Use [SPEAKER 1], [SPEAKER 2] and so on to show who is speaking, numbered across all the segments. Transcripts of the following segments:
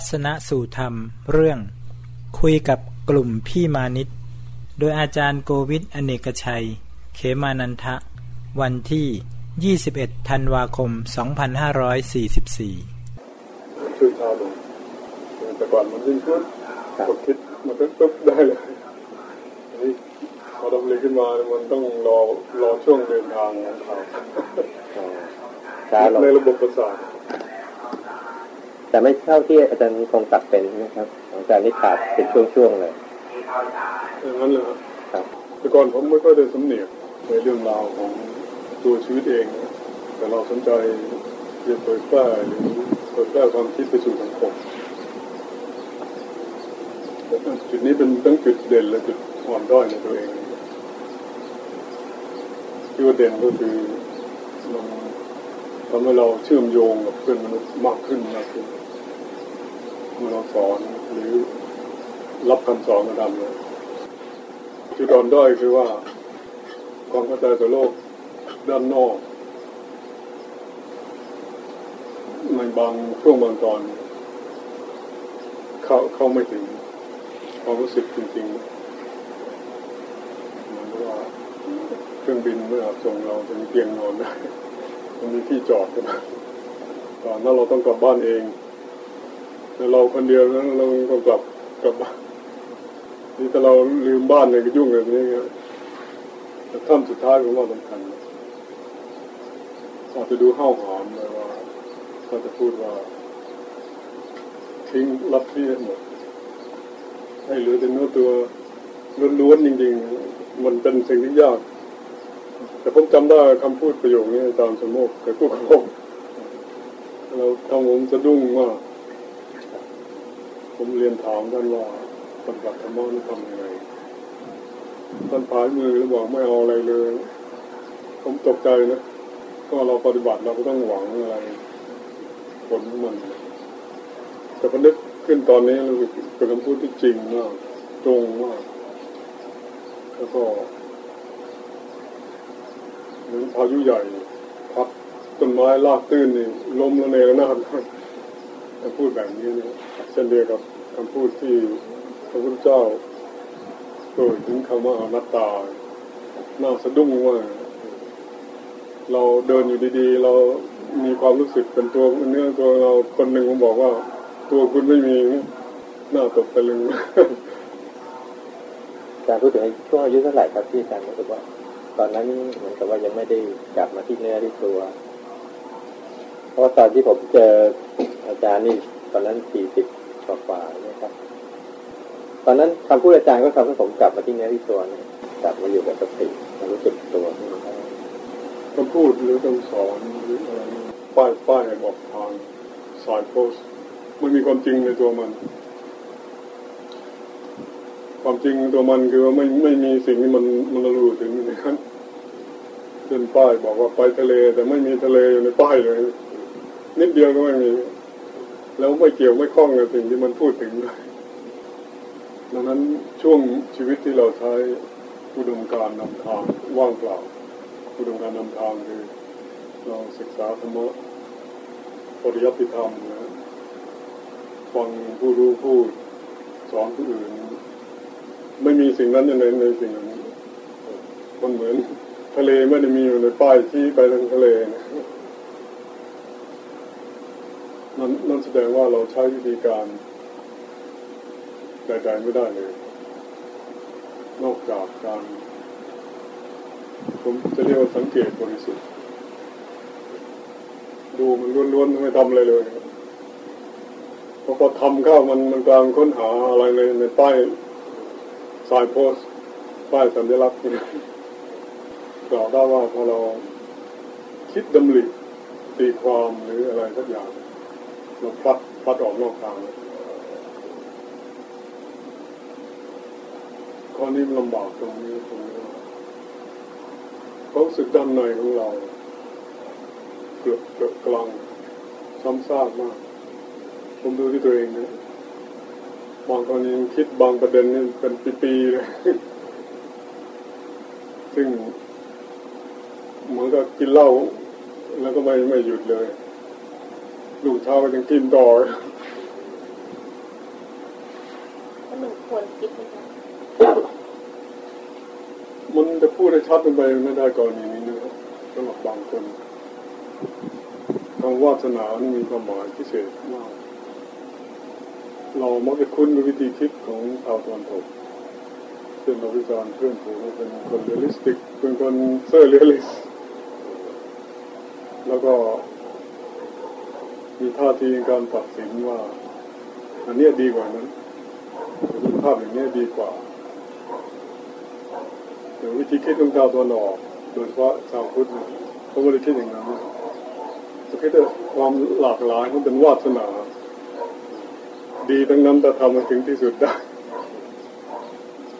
[SPEAKER 1] ทัศนสู่ธรรม เรื่อง คุยกับกลุ่มพี่มานิตโดยอาจารย์โกวิทอเนกชัย เขมานันทะ วันที่ 21 ธันวาคม 2544
[SPEAKER 2] ช่วยชาลงแต่ก่อนมันยิ่งขึ้นกดคิดมันก็ปุ๊บได้เลยนี่พอดำเลยขึ้นมา มันต้องรอรอช่วงเดินทางของเขาในระบบประสาท
[SPEAKER 3] แต่ไม่เท่าที่อาจารย์คงตัดเป็นนะครับอาจารย์นี่ขาดเป็นช่วงๆเลย
[SPEAKER 2] อย่างนั้นเลยครับแต่ก่อนผมไม่ค่อยได้สำเนียกในเรื่องราวของตัวชีวิตเอง แต่เราสนใจเรียนเผยแพร่หรือเผยแพร่ความคิดไปสู่สังคมจุดนี้เป็นตั้งจุดเด่นและจุดอ่อนด้อยในตัวเองที่ว่าเด่นก็คือมันทำให้เราเชื่อมโยงกับเพื่อนมนุษย์มากขึ้นมากขึ้น เมื่อเราสอนหรือรับคำสอนมาทำเลยจุดอ่อนด้อยคือว่า ความเข้าใจต่อโลกด้านนอกในบางช่วงบางตอน เข้าเข้าไม่ถึงความรู้สึกจริงๆเหมือนว่าเครื่องบินเมื่อส่งเราจะมีเตียงนอนได้มันมีที่จอดกันตอนนั้นเราต้องกลับบ้านเอง แต่เราคนเดียวนั้นเราก็กลับกลับบ้านนี่ถ้าเราลืมบ้านเนี่ยก็ยุ่งแบบนี้แต่ท่านสุดท้ายของเราสำคัญอาจจะดูห้าวหอมเลยว่าถ้าจะพูดว่าทิ้งรับที่หมดให้เหลือแต่เนื้อตัวล้วนๆจริง ๆ มันเป็นสิ่งที่ยาก แต่ผมจำได้คำพูดประโยคนี้ตามสมมติกับกู้ขงเราทำผมสะดุ้งว่า ผมเรียนถามท่านว่าปฏิบัติธรรมนี่ทำยังไงท่านพายมือแล้วบอกไม่เอาอะไรเลย ผมตกใจนะก็เราปฏิบัติเราก็ต้องหวังอะไรผลมันแต่พอนึกขึ้นตอนนี้รู้สึกเป็นคำพูดที่จริงมากตรงมากแล้วก็เหมือนพายุใหญ่พัดต้นไม้ลากตื้นนี่ล้มแล้วเนรนา ถคำพูดแบบนี้นะเช่นเดียวกับคำพูดที่พระพุทธเจ้าโดยถึงคำว่าอนัตตาน่าสะดุ้งว่าเราเดินอยู่ดีๆ เรามีความรู้สึกเป็นตัวเนื้อตัวเราคนหนึ่งผมบอกว่า ตัวคุณไม่มีหน้าตกตะลึง
[SPEAKER 3] อารพูดถึงช่วงอายุเท่าไหร่ครับที่อาจารย์รู้สึกว่า ตอนนั้นเหมือนกับว่ายังไม่ได้กลับมาที่เนื้อที่ตัว เพราะตอนที่ผมเจอ อาจารย์นี่ตอนนั้นสี่สิบกว่าๆนะครับตอนนั้นคำพูดอาจารย์ก็ทำให้ผมกลับมาที่เนื้อที่ตัวนะกลับมาอยู่กับสติมารู้สึกตัวนี่
[SPEAKER 2] คำพูดหรือคำสอนหรืออะไรป้ายป้ายบอกทางสายโพสไม่มีความจริงในตัวมัน ความจริงตัวมันคือว่าไม่ไม่มีสิ่งที่มันมันรู้ถึงนะครับเช่นป้ายบอกว่าไปทะเล แต่ไม่มีทะเลอยู่ในป้ายเลย นิดเดียวก็ไม่มี แล้วไม่เกี่ยวไม่คล้องกับสิ่งที่มันพูดถึงเลยดังนั้นช่วงชีวิตที่เราใช้อุดมการนำทางว่างเปล่าอุดมการนำทางคือเราศึกษาธรรมะปริยัติธรรมนะฟังผู้รู้พูดสอนผู้อื่น ไม่มีสิ่งนั้นในในสิ่งนั้นมันเหมือนทะเลไม่ได้มีอยู่ในป้ายที่ไปทางทะเลนะ นั่นนั่นแสดงว่าเราใช้วิธีการใดๆไม่ได้เลย นอกจากการ ผมจะเรียกว่าสังเกตบริสุทธิ์ ดูมันล้วนๆไม่ทำอะไรเลยพอพอทำเข้ามันมันกลางค้นหาอะไรในในป้ายสายโพสป้ายสัญลักษณ์นี่กล่าวได้ว่าพอเราคิดดำริตีความหรืออะไรสักอย่าง เราพลัดพลัดออกนอกทางเลยข้อนี้ลำบากตรงนี้ตรงนี้เขาสึกด้านในของเราเกือบเกือบกลางซ้ำซากมาก ผมดูที่ตัวเองนะบางกรณีคิดบางประเด็นนี่เป็นปีๆเลยซึ่งเหมือนกับกินเหล้าแล้วก็ไม่ไม่หยุดเลย ลูกเช้าก็ยังกินต่อ
[SPEAKER 4] ควรคิดไหมคะ
[SPEAKER 2] มันจะพูดได้ชัดลงไปไม่ได้กรณีนี้นะครับสำหรับบางคนคำวาสนานี่มีความหมายพิเศษมาก เรามักจะคุ้นกับวิธีคิดของชาวตะวันตกเช่นเราวิจารณ์เพื่อนผมเป็นคน realistic เป็นคน surrealist แล้วก็ มีท่าทีการตัดสินว่า อันนี้ดีกว่านั้นรูปภาพอย่างนี้ดีกว่าแต่วิธีคิดของชาวตะวันออกโดยเฉพาะชาวพุทธเขาไม่ได้คิดอย่างนั้นเขาคิดว่าความหลากหลายมันเป็นวาสนา ดีทั้งนั้นแต่ทำมาถึงที่สุดได้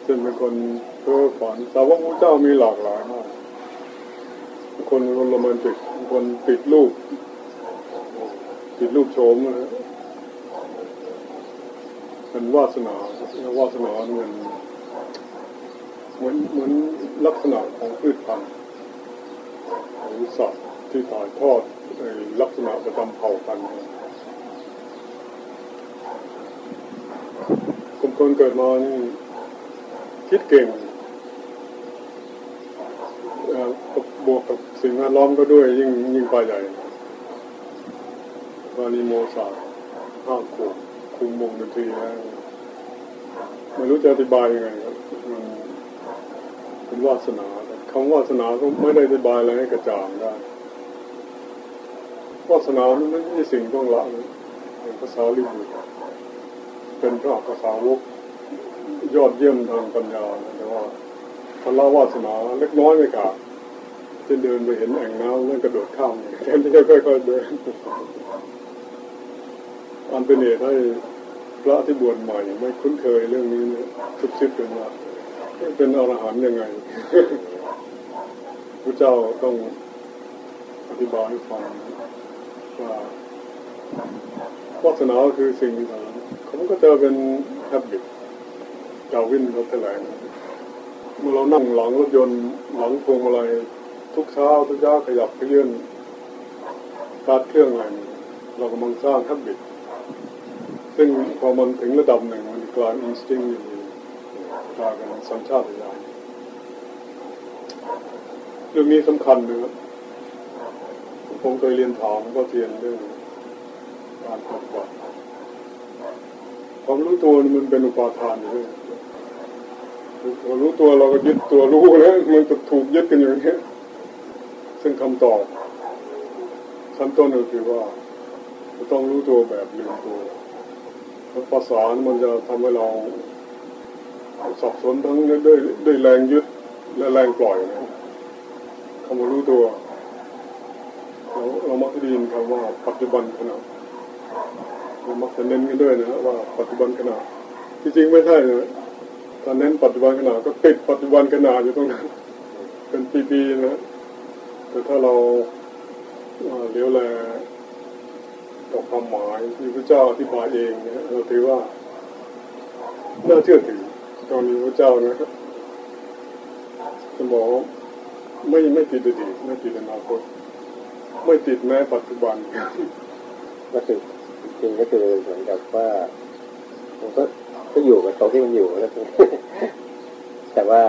[SPEAKER 2] เช่นเป็นคนเพ้อฝันสาวกพระเจ้ามีหลากหลายมากคนคนโรแมนติกคนติดรูปิดรูปโฉมนะเป็นวาสนาวาสนาเงินเหมือนเหมือนลักษณะของพืชพันธุ์หรือสัตว์ที่ถ่ายทอดลักษณะประจำเผ่าพันธุ์คนคนเกิดมานี่คิดเก่งบวกกับสิ่งแวดล้อมก็ด้วยยิ่งยิ่งไปใหญ่านิโมศาห้าขวบคุมวงดนตรีแล้วไม่รู้จะอธิบายยังไงครับมันเป็นวาสนาคำวาสนาก็ไม่ได้อธิบายอะไรให้กระจ่างได้วาสนามันไม่ใช่สิ่งต้องละเป็นภาษาลิบุตเป็นพระภาษาวกยอดเยี่ยมทางปัญญาแต่ว่าพละวาสนาเล็กน้อยไม่ขาดจะเดินไปเห็นแอ่งน้ำแล้วกระโดดข้ามแทนที่จะค่อยๆเดิน อันเป็นเหตุให้พระที่บวชใหม่ ไม่คุ้นเคยเรื่องนี้ทุกชิดเป็นว่าเป็นอรหันต์ยังไงพระเจ้าต้องอธิบายให้ฟังว่าวาสนาคือสิ่งที่เขาก็จะเป็นแฮบบิตดาวินเขาแถลงเมื่อเรานั่งหลังรถยนต์หลังพวงมาลัยทุกเช้าทุกเช้าขยับขยื่นตาร์เครื่องอะไรเรากำลังสร้างแฮบบิต ซึ่งพอมันถึงระดับหนึ่งมันกลายอินสติ้งอยู่กลายเป็นสัญชาตญาณเรื่องนี้สำคัญนะครับผมเคยเรียนถามก็เรียนเรื่องการปฏิบัติความรู้ตัวมันเป็นอุปาทานอยู่ด้วยเรารู้ตัวเราก็ยึดตัวรู้แล้วมันจะถูกยึดกันอย่างนี้ซึ่งคำตอบขั้นต้นก็คือว่าจะต้องรู้ตัวแบบลืมตัว ภาษามันจะทำให้เราสับสนทั้งด้วยด้วยแรงยึดและแรงปล่อยนะคำว่ารู้ตัวเราเรามักได้ยินคำว่าปัจจุบันขณะเรามักจะเน้นกันด้วยนะว่าปัจจุบันขณะที่จริงไม่ใช่นะตอนเน้นปัจจุบันขณะก็ติดปัจจุบันขณะอยู่ตรงนั้น เป็นปีๆนะแต่ถ้าเราเลี้ยวแล ต่อความหมายที่พระเจ้าอธิบายเองเนี่ยเราถือว่าน่าเชื่อถือตอนนี้พระเจ้านะครับจะบอกไม่ไม่ติดอดีตไม่ติดอนาคตไม่ติดแม้ปัจจุบัน
[SPEAKER 3] ก็คือจริงก็คือเหมือนกับว่ามันก็ก็อยู่กับตรงที่มันอยู่แล้วแต่ว่า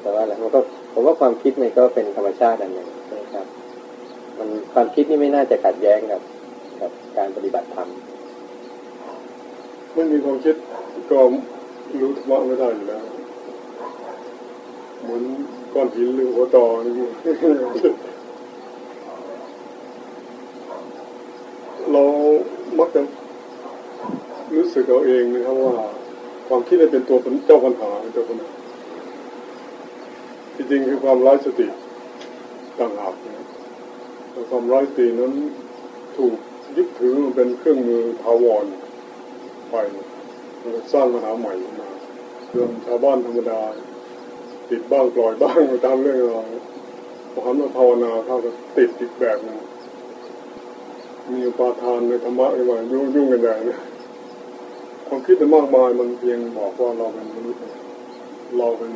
[SPEAKER 3] แต่ว่าอะไรมันก็ผมว่าความคิดมันก็เป็นธรรมชาติอันหนึ่งนะครับ มันความคิดนี่ไม่น่าจะขัดแย้งกับ การปฏิบัติธรรม
[SPEAKER 2] ไม่มีความคิดก็รู้ธรรมะไม่ได้อยู่แล้วเหมือนก้อนหินหรือหัวตอนี่เรามักจะรู้สึกเอาเองนะครับว่า ความคิดเป็นตัวเจ้าปัญหาเป็นตัวปัญหาจริงๆคือความร้ายสติต่างหากนะความร้ายสตินั้นถูก ยึดถือมันเป็นเครื่องมือทาวรไปสร้างปัญหาใหม่มาเรื่องชาวบ้านธรรมดา ติดบ้างปล่อยบ้างตามเรื่องเราพอหันมาภาวนาเข้าก็ติดอีกแบบนึงมีปาทานในธรรมะอะไรยุ่งยุ่งกันใหญ่นะความคิดมากมายมันเพียงบอกว่าเราเป็นมนุษย์เราเป็น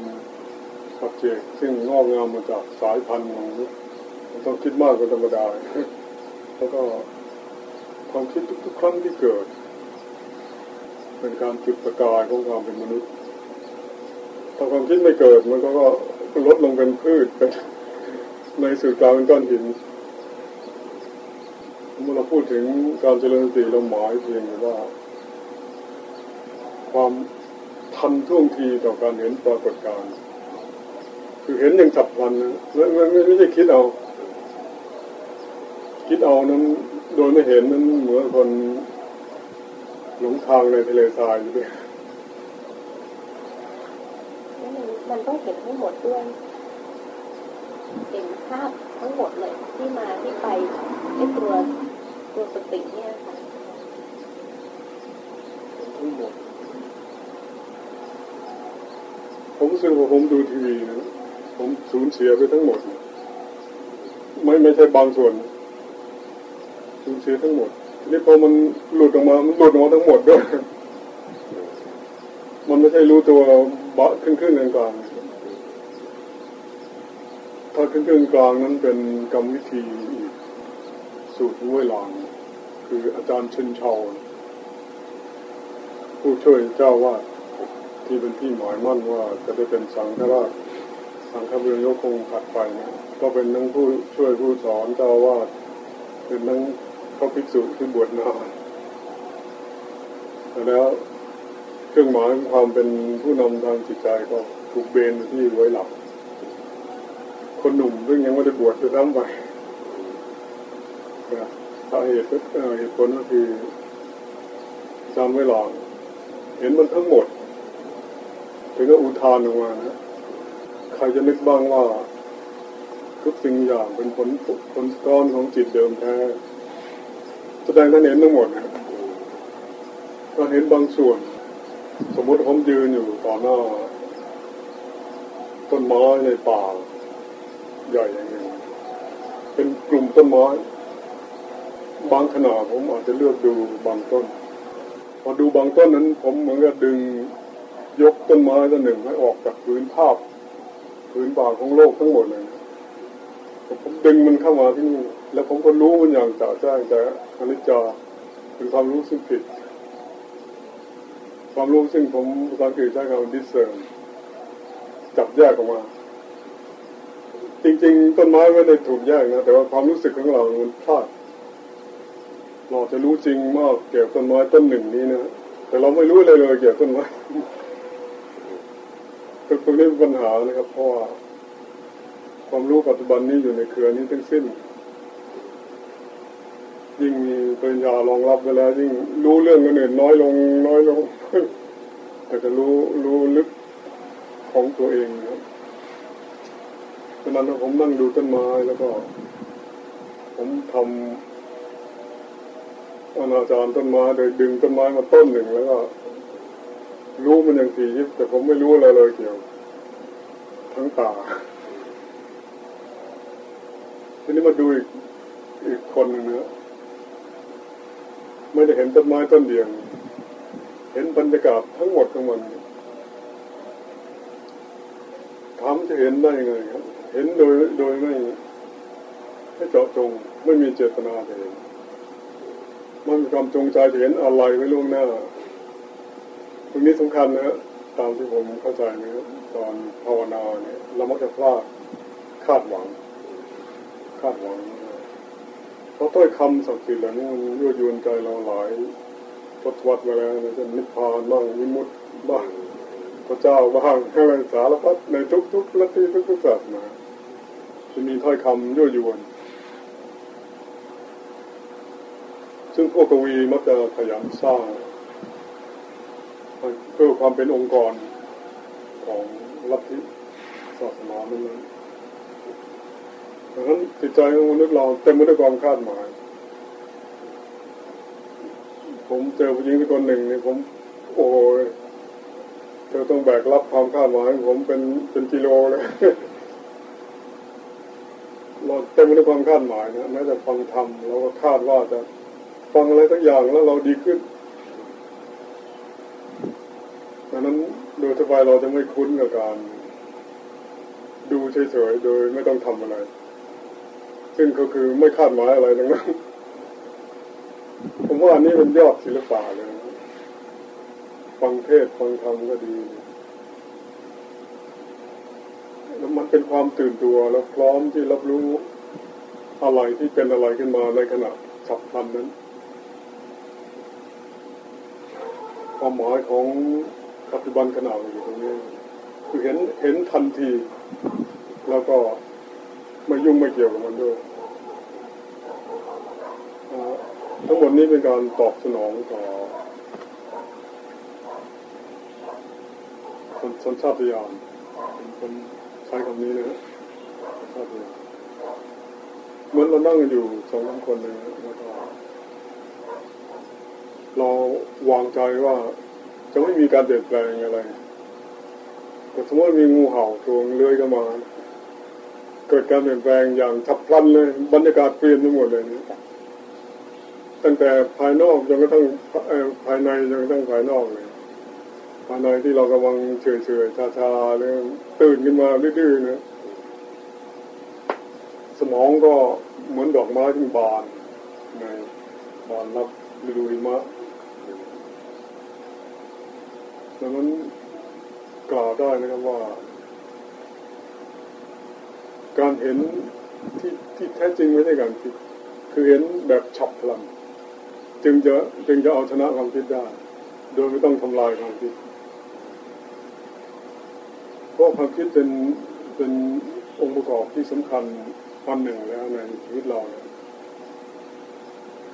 [SPEAKER 2] ปัจเจกซึ่งงอกงามมาจากสายพันธุ์ของมันต้องคิดมากกว่าธรรมดาแล้วก็ ความคิดทุกๆครั้งที่เกิด เป็นการจุดประกายของความเป็นมนุษย์ ถ้าความคิดไม่เกิดมันก็ลดลงเป็นพืชเป็นในสื่อกลางเป็นก้อนหินเมื่อเราพูดถึงการเจริญสติเราหมายเพียงว่า ความทันท่วงทีต่อการเห็นปรากฏการณ์คือเห็นอย่างฉับพลันนะไม่ไม่ไม่ใช่คิดเอา คิดเอานั้น โดยไม่เห็นนั้นเหมือนคนหลงทางในทะเลทรายอยู่ด้วย
[SPEAKER 4] มันต้องเห็นทั้งหมดด้วย เห็นภาพทั้งหมดเลยที่มาที่ไปไอ้ตัวตัวสติเนี่ยค่ะ
[SPEAKER 2] ทั้งหมดผมรู้สึกว่าผมดูทีวีนะผมสูญเสียไปทั้งหมด ไม่ไม่ใช่บางส่วน สูญเสียทั้งหมดทีนี้พอมันหลุดออกมา มันหลุดออกมาทั้งหมดด้วย มันไม่ใช่รู้ตัวเบะขึ้นขึ้นกลางถ้าขึ้นขึ้นกลางนั้นเป็นกรรมวิธีสูตรห้วยหลางคืออาจารย์ชินชาผู้ช่วยเจ้าวาดที่เป็นที่หมายมั่นว่าจะได้เป็นสังฆราชสังฆบิณฑคงผัดไปนะก็เป็นทั้งผู้ช่วยผู้สอนเจ้าวาดเป็นทั้ง พระภิกษุที่บวชนานแล้วเครื่องหมายความเป็นผู้นำทางจิตใจก็ถูกเบนที่ไว้หลับ คนหนุ่มซึ่งยังไม่ได้บวชจะทำไปสาเหตุเหตุผลก็คือจำไม่หลองเห็นมันทั้งหมด ถึงก็อุทานออกมานะใครจะนึกบ้างว่า ทุกสิ่งอย่างเป็นผลผลก้อนของจิตเดิมแท้ แสดงท่านเห็นทั้งหมดนะก็เห็นบางส่วน สมมติผมยืนอยู่ต่อหน้าต้นไม้ในป่าใหญ่อย่างนี้เป็นกลุ่มต้นไม้บางขนาดผมอาจจะเลือกดูบางต้น พอดูบางต้นนั้น ผมเหมือนกับดึงยกต้นไม้ต้นหนึ่งให้ออกจากพื้นภาพพื้นป่าของโลกทั้งหมดเลยผมดึงมันเข้ามาที่นี่ แล้วผมก็รู้มันอย่างจ่าแจ้งแต่อนิจจาเป็นความรู้ซึ่งผิด ความรู้ซึ่งผมภาษาอังกฤษใช้คำว่า discern จับแยกออกมา จริง ๆ ต้นไม้ไม่ได้ถูกแยกนะ แต่ว่าความรู้สึกของเรามันพลาดเราจะรู้จริงมากเกี่ยวกับต้นไม้ต้นหนึ่งนี้นะแต่เราไม่รู้อะไรเลยเกี่ยวกับต้นไม้ตรงนี้เป็นปัญหานะครับเพราะว่าความรู้ปัจจุบันนี้อยู่ในเครือนี้ทั้งสิ้น ยิ่งมีปัญญารองรับไปแล้วยิ่งรู้เรื่องกันอื่นน้อยลงน้อยลง แต่จะรู้รู้ลึกของตัวเองครับฉะนั้นผมนั่งดูต้นไม้แล้วก็ ผมทำอนาจารต้นไม้โดยดึงต้นไม้มาต้นหนึ่งแล้วก็ รู้มันอย่างสี่ยิบแต่ผมไม่รู้อะไรเลยเกี่ยว ทั้งตาทีนี้มาดูอีกอีกคนหนึ่งเนะ ไม่ได้เห็นต้นไม้ต้นเดียว เห็นบรรยากาศทั้งหมดของมันถามจะเห็นได้ยังไงครับ เห็นโดยโดยไม่ไม่เจาะจงไม่มีเจตนาเองมันมีความจงใจจะเห็นอะไรไว้ล่วงหน้า ตรงนี้สำคัญนะตามที่ผมเข้าใจนะตอนภาวนาเนี่ยเรามักจะพลาดคาดหวัง คาดหวังเราะต้อยคำศักดิ์สิทธิ์เหล่านี้มันยั่วยวนใจเราหลายทศวรรษมาแล้วนะเช่นนิพพานบ้างวิมุติบ้างพระเจ้าบ้างอะไรสารพัดในทุกๆลัทธิทุกๆศาสนาจะมีถ้อยคำยั่วยวน ซึ่งพวกกวีมักจะขยันสร้างเพื่อความเป็นองค์กรของลัทธิศาสนานั้น ดังนั้นจิตใจของมนุษย์เราเต็มไปด้วยความคาดหมาย ผมเจอผู้หญิงคนหนึ่งเนี่ยผม โอ้ยเธอต้องแบกรับความคาดหมายผมเป็นเป็นกิโลเลยเราเต็มไปด้วยความคาดหมายนะแม้แต่ฟังธรรมเราก็คาดว่าจะฟังอะไรสักอย่างแล้วเราดีขึ้นดังนั้นโดยทั่วไปเราจะไม่คุ้นกับการ ดูเฉยๆโดยไม่ต้องทำอะไร ซึ่งก็คือไม่คาดหมายอะไรทั้งนั้นผมว่าอันนี้เป็นยอดศิลปะเลยฟังเทศฟังธรรมก็ดีแล้วมันเป็นความตื่นตัวแล้วพร้อมที่รับรู้อะไรที่เป็นอะไรขึ้นมาในขณะฉับพลันนั้น ความหมายของปัจจุบันขณะอยู่ตรงนี้ คือเห็นเห็นทันที แล้วก็ ไม่ยุ่งไม่เกี่ยวกับมันด้วยทั้งหมดนี้เป็นการตอบสนองต่อสัญชาตญาณผมใช้คำนี้นะสัญชาตญาณเหมือนเรานั่งอยู่สองสามคนเลยแล้วก็เราวางใจว่าจะไม่มีการเปลี่ยนแปลงอะไรแต่สมมติมีงูเห่าตัวเลื้อยเข้ามา เกิดการเปลี่ยนแปลงอย่างฉับพลันเลยบรรยากาศเปลี่ยนไปหมดเลยนี่ตั้งแต่ภายนอกจนกระทั่งภายในจนกระทั่งภายนอกเลยภายในที่เรากำลังเฉยเฉยชาชาเลยตื่นขึ้นมาดื้อๆนะสมองก็เหมือนดอกไม้ที่บานในบานรับฤดูหิมะดังนั้นกล่าวได้นะครับว่า การเห็นที่ที่แท้จริงไม่ใช่การคิด คือเห็นแบบฉับพลัน จึงจะจึงจะเอาชนะความคิดได้ โดยไม่ต้องทำลายความคิด เพราะความคิดเป็นเป็นองค์ประกอบที่สำคัญอันหนึ่งแล้วในชีวิตเรา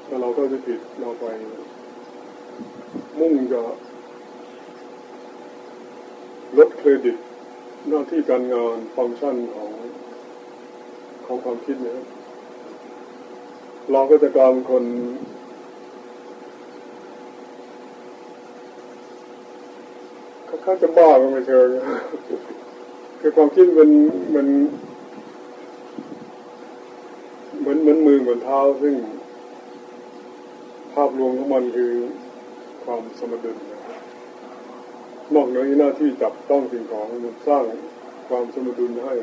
[SPEAKER 2] ถ้าเราก็จะผิดเราไป มุ่งจะลดเครดิตหน้าที่การงานฟังก์ชันของ ของความคิดเนี่ยเราก็จะกลายเป็นคนเขาจะบ้าก็ไม่เชิงคือความคิดมันมันเหมือนเหมือนมือเหมือนเท้าซึ่ง ภาพรวมของมันคือความสมดุลนอกเหนือหน้าที่จับต้องสิ่งของมันสร้างความสมดุลให้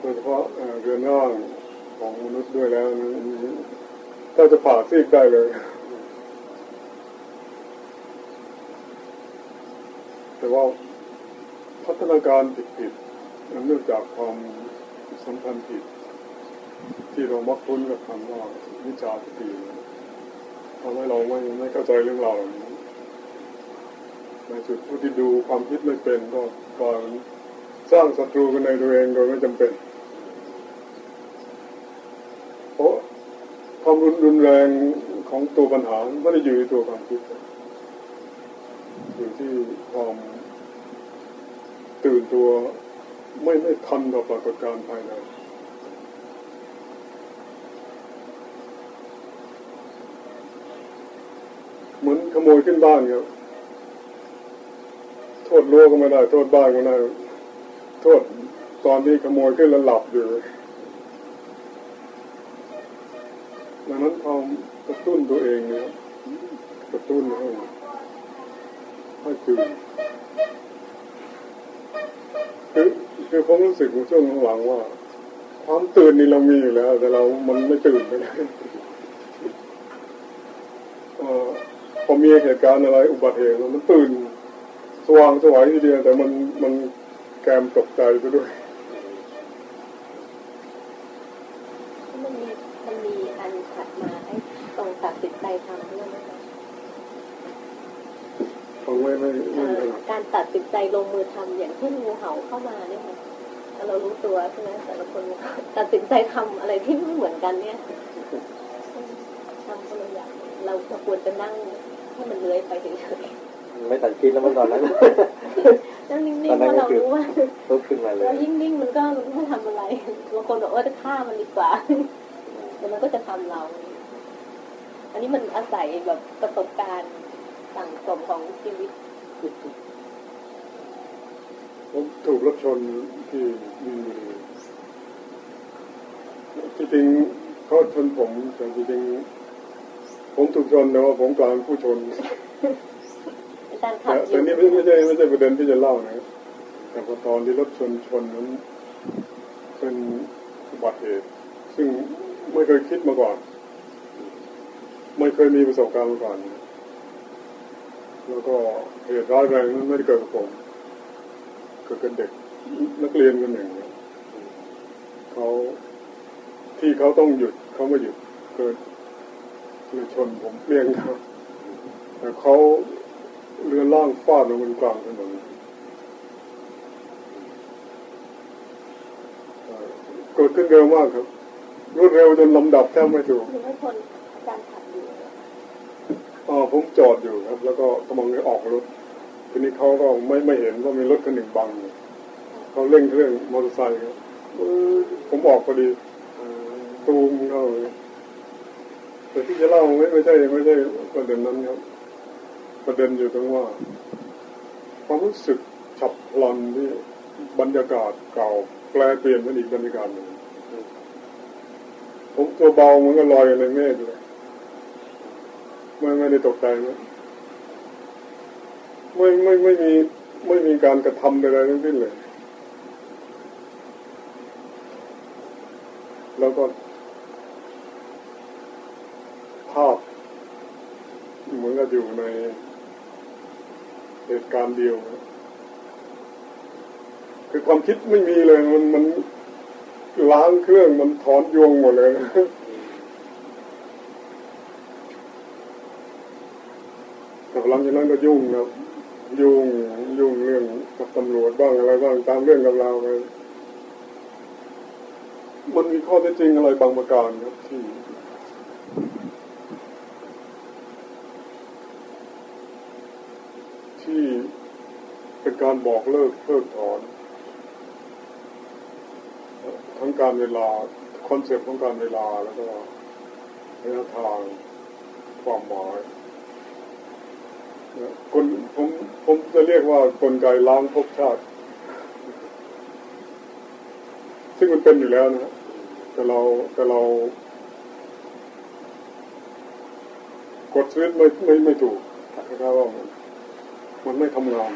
[SPEAKER 2] โดยเฉพาะเรือนร่างของมนุษย์ด้วยแล้วถ้าจะผ่าซีกได้เลย แต่ว่าพัฒนาการผิดๆเนื่องจากความสัมพันธ์ผิด ที่เรามักคุ้นกับคำว่าวิจารณ์ตีทำให้เราไม่ไม่เข้าใจเรื่องราวนี้ในจุดผู้ที่ดูความคิดไม่เป็นก็ก่อสร้างศัตรูกันในตัวเองโดยไม่จำเป็น เพราะความรุนรุนแรงของตัวปัญหาไม่ได้อยู่ในตัวความคิดอยู่ที่ความตื่นตัวไม่ไม่ทันต่อปรากฏการณ์ภายในเหมือนขโมยขึ้นบ้านครับโทษรั้วก็ไม่ได้ โทษบ้านก็ไม่ได้ โทษตอนที่ขโมยขึ้นแล้วหลับอยู่ ดังนั้นความกระตุ้นตัวเองเนี่ยกระตุ้นให้ให้ตื่นคือคือผมรู้สึกช่วงหลังว่า ความตื่นนี่เรามีอยู่แล้ว แต่เรามันไม่ตื่นไปเลยพอมีเหตุการณ์อะไรอุบัติเหตุมันตื่น สว่างสวยทีเดียวแต่มันมันแกมตกใจไปด้วย
[SPEAKER 4] มันมีมันมีอันถัดมาให้ ตรงตัดสินใจทำด้วยไหมคะ
[SPEAKER 2] ฟังไม่ไม่ไม่
[SPEAKER 4] การตัดสินใจลงมือทำอย่างเช่นงูเห่าเข้ามาเนี่ยค่ะเรารู้ตัวใช่ไหมแต่ละคนตัดสินใจทำอะไรที่ไม่เหมือนกันเนี่ยทำคนละอย่างเราควรจะนั่งให้มันเลื้อยไปเฉย
[SPEAKER 3] ไม่ตัดคิดแล้วมันตอนนั้น
[SPEAKER 4] นั่งนิ่งๆเพราะเรารู้ว่า
[SPEAKER 3] ลุกขึ้นมาเลย
[SPEAKER 4] แล้วยิ่งนิ่งมันก็ไม่ทำอะไรบางคนบอกว่าจะฆ่ามันดีกว่าแต่มันก็จะทำเรา อันนี้มันอาศัยแบบประสบการณ์สั่งสมของชีวิต
[SPEAKER 2] ผมถูกรถชนที่มีที่จริงเขาชนผมแต่จริงผมถูกชนแต่ว่าผมกลายเป็นผู้ชนแต่นี่ไม่ใช่ไม่ใช่ประเด็นที่จะเล่านะแต่พอตอนที่รถชนชนนั้นเป็นอุบัติเหตุซึ่งไม่เคยคิดมาก่อน ไม่เคยมีประสบการณ์มาก่อน แล้วก็เหตุร้ายแรงนั้นไม่ได้เกิดกับผมเกิดกับเด็กนักเรียนคนหนึ่งเขาที่เขาต้องหยุดเขาไม่หยุดเกิดเลยชนผมเลี่ยงเขาแต่เขาเรือล่างฟาดลงบนกลางถนนเกิดขึ้นเร็วมากครับ รวดเร็วจนลำดับแทบไม่ถูก
[SPEAKER 4] คือไม่คนอาจารย์ขับอยู่
[SPEAKER 2] อ๋อ ผมจอดอยู่ครับ แล้วก็กำลังจะออกรถ ทีนี้เขาก็ไม่ไม่เห็นว่ามีรถคันหนึ่งบังเขาเร่งเครื่องมอเตอร์ไซค์ครับผมออกพอดีตูมเข้าแต่ที่จะเล่าไม่ไม่ใช่ไม่ใช่ประเด็นนั้นครับ ประเด็นอยู่ตรงว่า ความรู้สึกฉับพลันที่บรรยากาศเก่าแปลเปลี่ยนเป็นอีกบรรยากาศหนึ่งผมตัวเบาเหมือนกับลอยอยู่ในเมฆเลย ไม่ไม่ได้ตกใจนะไม่ไม่ไม่มีไม่มีการกระทำใดๆทั้งสิ้นเลย แล้วก็ ภาพเหมือนกับอยู่ในเหตุการณ์เดียว คือความคิดไม่มีเลยมันมันล้างเครื่องมันถอนยวงหมดเลยนะ แต่ หลังจากนั้นก็ยุ่งครับยุ่งยุ่งเรื่องกับตำรวจบ้างอะไรบ้างตามเรื่องกับเราไปมันมีข้อเท็จจริงอะไรบางประการครับที่ที่เป็นการบอกเลิกเพิกถอน ทั้งการเวลาคอนเซปต์ของการเวลาแล้วก็ระยะทางความหมาย คนผมผมจะเรียกว่ากลไกล้างภพชาติ ซึ่งมันเป็นอยู่แล้วนะแต่เราแต่เรา กดสวิตช์ไม่ไม่ไม่ถูกนะครับว่ามันไม่ทำงาน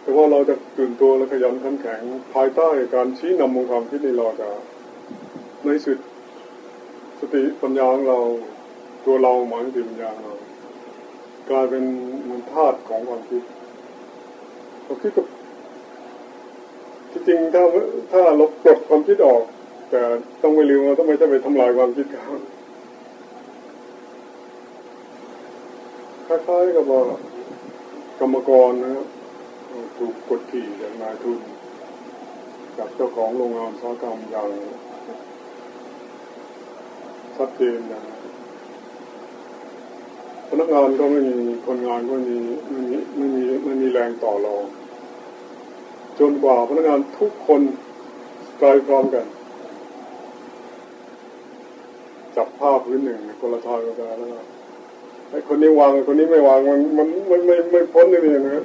[SPEAKER 2] แต่ว่าเราจะตื่นตัวและขยันขันแข็ง ภายใต้การชี้นำของความคิดนี้เราจะในสุดสติปัญญาของเรา ตัวเราหมายถึงอย่างเรากลายเป็นเหมือนธาตุของความคิดความคิดกับที่จริงถ้าถ้าเราปลดความคิดออก แต่ต้องไม่ลืมว่าต้องไม่ใช่ไปทำลายความคิดเขาคล้ายๆกับว่ากรรมกรนะครับถูกกดขี่จากนายทุนกับเจ้าของโรงงานอุตสาหกรรมอย่างชัดเจนอย่างพ นักงานก็ไม่มีคนงานก็มีไม่มีไม่มีไม่มีแรงต่อรองจนกว่าพนักงานทุกคนกลายพร้อมกัน จับภาพพื้นหนึ่งคนละทางกันแล้วไอ้คนนี้วางคนนี้ไม่วางมันมันไมันไม่ไม่พ้นเลยนะ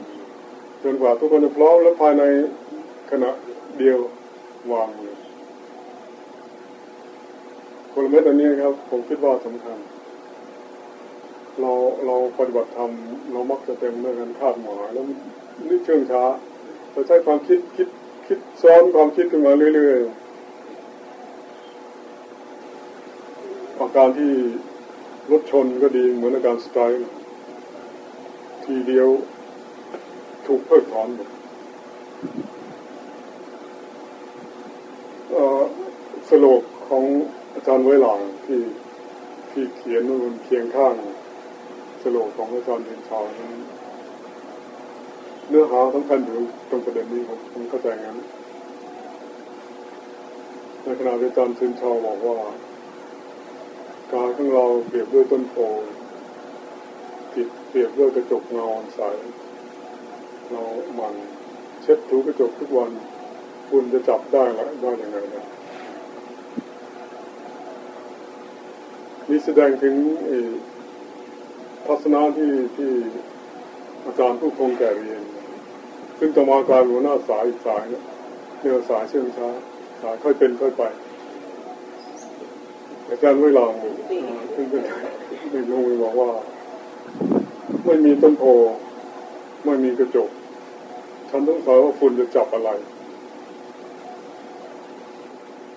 [SPEAKER 2] จนกว่าทุกคนจะพร้อมแล้วภายในขณะเดียววางเลยคนละเม็ดอันนี้ครับ ผมคิดว่าสำคัญ เราเราปฏิบัติธรรมเรามักจะเต็มด้วยการคาดหมายแล้วนี่เชิงช้าเราใช้ความคิดคิดคิดซ้อนความคิดขึ้นมาเรื่อยๆอาการที่รถชนก็ดีเหมือนอาการสไตล์ทีเดียวถูกเพิกถอนหมดสโลกของอาจารย์ไว้หลังที่ที่เขียนมันเคียงข้าง สโลกของอาจารย์เทียนชาวนั้นเนื้อหาสำคัญอยู่ตรงประเด็นนี้ผมผมเข้าใจงั้นในขณะที่อาจารย์เทียนชาวบอกว่ากายของเราเปรียบด้วยต้นโพจิตเปรียบด้วยกระจกเงาใสเราหมั่นเช็ดถูกระจกทุกวันคุณจะจับได้หรือได้ยังไงนะนี่แสดงถึง ทัศนะที่ที่อาจารย์ผู้คงแก่เรียน ซึ่งต่อมากลายหัวหน้าสายอีกสายเนี่ยเนื้อสายเชื่องช้าสายค่อยเป็นค่อยไปอาจารย์ไม่ลองซึ่งเป็นหนึ่งลงบอกว่า ไม่มีต้นโพไม่มีกระจกฉันต้องสอนว่าฝุ่นจะจับอะไร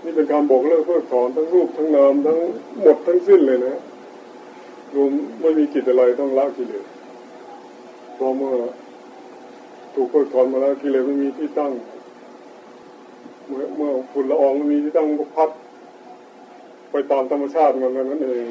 [SPEAKER 2] นี่เป็นการบอกเลิกเพิกถอนทั้งรูปทั้งนามทั้งหมดทั้งสิ้นเลยนะ มรวมไม่มีกิจอะไรต้องละกิเลสเพราะเมื่อถูกเพิกถอนมาแล้วกิเลสไม่มีที่ตั้ง เมื่อเมื่อฝุ่นละอองไม่มีที่ตั้งก็พัด ไปตามธรรมชาติมันนั่นเอง